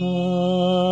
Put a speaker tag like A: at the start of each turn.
A: Ah.